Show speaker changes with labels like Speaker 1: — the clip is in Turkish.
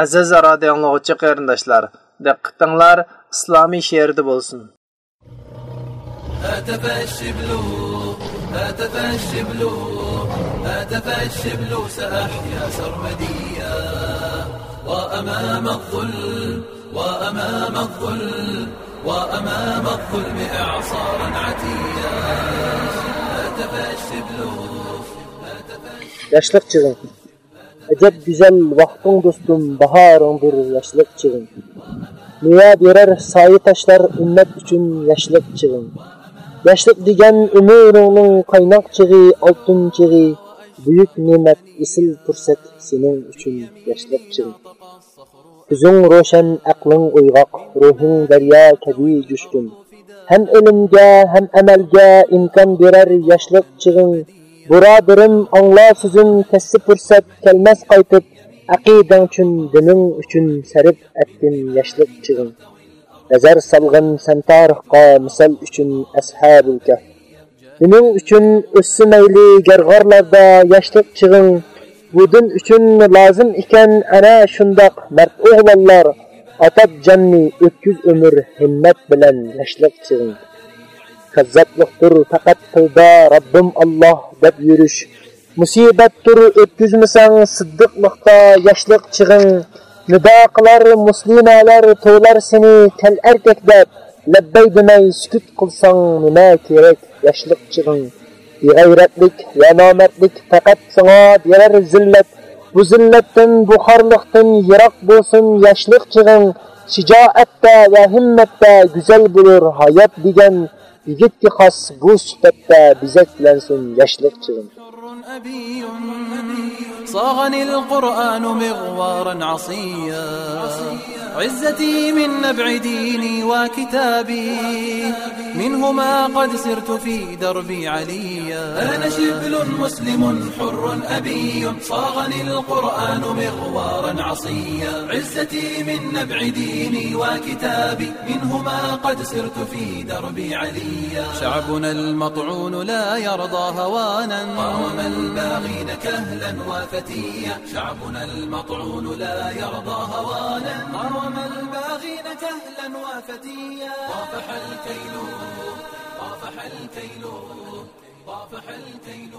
Speaker 1: Aziz radio anlıqçı qarindaşlar, diqqətinizlər İslami şeirdə bolsun.
Speaker 2: هتف الشبل هتف الشبل هتف الشبل سأحيا سرمديا وأمام الظل وأمام الظل وأمام الظلم إعصارا عتيا هتف الشبل
Speaker 3: Yaşlıq çığın. Əcəb güzel vaxtın dostum, baharındır yaşlıq çığın. Niyə birer sayı taşlar ümmet üçün yaşlıq çığın. Yaşlıq degen ömürünün kaynak çığı, altın çığı, büyük nimet, isil fırsat senin üçün yaşlıq çığın. Gözün roşan, aklın uygaq, ruhun derya kebi cüşkün. Hem ilimge hem emelge imkan birer yaşlıq çığın. Buradarım anla sözün kessi fırsat kelmez qaytıp, aqidan üçün, dinin üçün serip ettin yaşlıq çığın. Nazar salgın sen tarixqa misal üçün ashabul kahf. Dinin üçün össümeyli gergarlarda yaşlıq çığın. Budun üçün lazım iken ana şundaq mert oğlanlar atab canni ötküz ömür himmet bilen yaşlıq çığın. Kazzaplıqtır faqat tilda Rabbim Allah deb yurish. Musibatdir o'tkazmasang siddiqliqda yoshlik chig'ing. Nido qilar muslimalar to'ylar seni kal erkak deb. Labbay demay sukut qilsang nima kerak yoshlik chig'ing. Beg'ayratlik va nomardlik faqat senga berar zillat. Bu zillatdan, bu xorliqdan yiroq bo'lsin yoshlik chig'ing. Shijoatda va himmatda go'zal bo'lur hayot yigitga xos bu suhbatda bezaklansin yoshlik
Speaker 2: أبي صاغني القرآن مغوارا عصيا عزتي من نبع ديني وكتابي منهما قد سرت في دربي عليا أنا شبل مسلم حر أبي صاغني القرآن مغوارا عصيا. عزتي من نبع ديني وكتابي منهما قد سرت في دربي عليا شعبنا المطعون لا يرضى هوانا. قاوم الباغين كهلا وفتيا. شعبنا المطعون لا يرضى هوانا. قاوم الباغين كهلا وفتيا. طافح الكيل طافح الكيل طافح الكيل